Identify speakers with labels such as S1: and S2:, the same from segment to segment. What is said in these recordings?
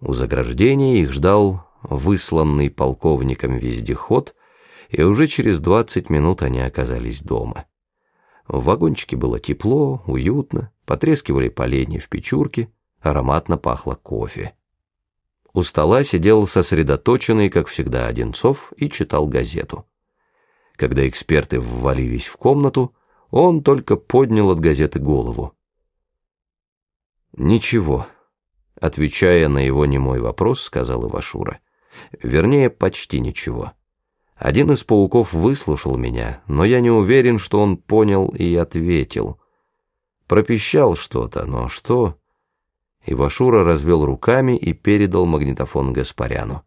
S1: У заграждения их ждал высланный полковником вездеход, и уже через двадцать минут они оказались дома. В вагончике было тепло, уютно, потрескивали поленья в печурке, ароматно пахло кофе. У стола сидел сосредоточенный, как всегда, Одинцов и читал газету. Когда эксперты ввалились в комнату, он только поднял от газеты голову. «Ничего», — отвечая на его немой вопрос, сказал Ивашура. «Вернее, почти ничего». Один из пауков выслушал меня, но я не уверен, что он понял и ответил. Пропищал что-то, но что... Ивашура развел руками и передал магнитофон Гаспаряну.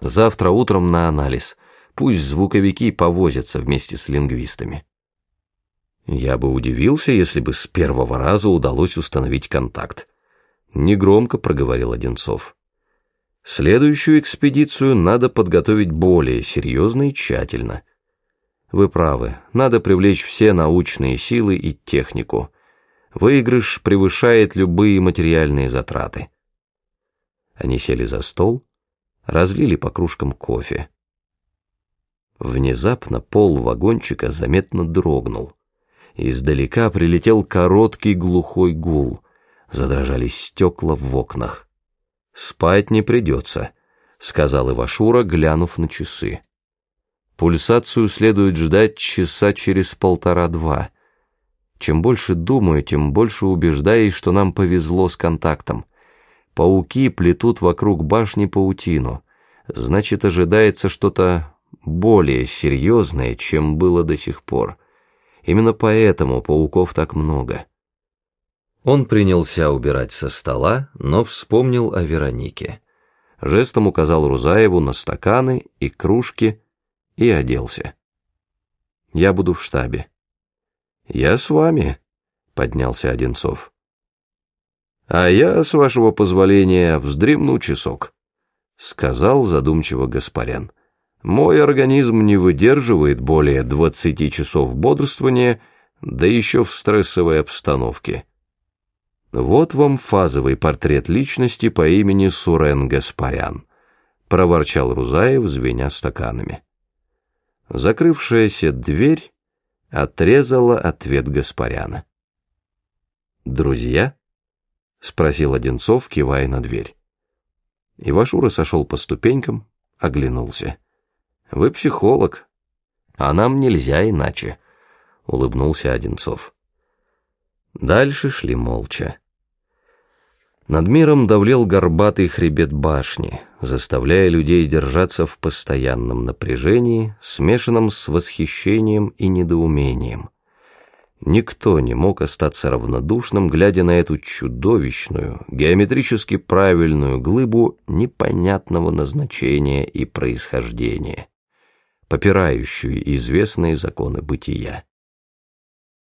S1: «Завтра утром на анализ. Пусть звуковики повозятся вместе с лингвистами». Я бы удивился, если бы с первого раза удалось установить контакт. Негромко проговорил Одинцов. Следующую экспедицию надо подготовить более серьезно и тщательно. Вы правы, надо привлечь все научные силы и технику. Выигрыш превышает любые материальные затраты. Они сели за стол, разлили по кружкам кофе. Внезапно пол вагончика заметно дрогнул. Издалека прилетел короткий глухой гул, задрожали стекла в окнах. «Спать не придется», — сказал Ивашура, глянув на часы. «Пульсацию следует ждать часа через полтора-два. Чем больше думаю, тем больше убеждаюсь, что нам повезло с контактом. Пауки плетут вокруг башни паутину. Значит, ожидается что-то более серьезное, чем было до сих пор. Именно поэтому пауков так много». Он принялся убирать со стола, но вспомнил о Веронике. Жестом указал Рузаеву на стаканы и кружки и оделся. «Я буду в штабе». «Я с вами», — поднялся Одинцов. «А я, с вашего позволения, вздремну часок», — сказал задумчиво Гаспарян. «Мой организм не выдерживает более двадцати часов бодрствования, да еще в стрессовой обстановке». «Вот вам фазовый портрет личности по имени Сурен Гаспарян», — проворчал Рузаев, звеня стаканами. Закрывшаяся дверь отрезала ответ Гаспаряна. «Друзья?» — спросил Одинцов, кивая на дверь. Ивашура сошел по ступенькам, оглянулся. «Вы психолог, а нам нельзя иначе», — улыбнулся Одинцов. Дальше шли молча. Над миром давлел горбатый хребет башни, заставляя людей держаться в постоянном напряжении, смешанном с восхищением и недоумением. Никто не мог остаться равнодушным, глядя на эту чудовищную, геометрически правильную глыбу непонятного назначения и происхождения, попирающую известные законы бытия.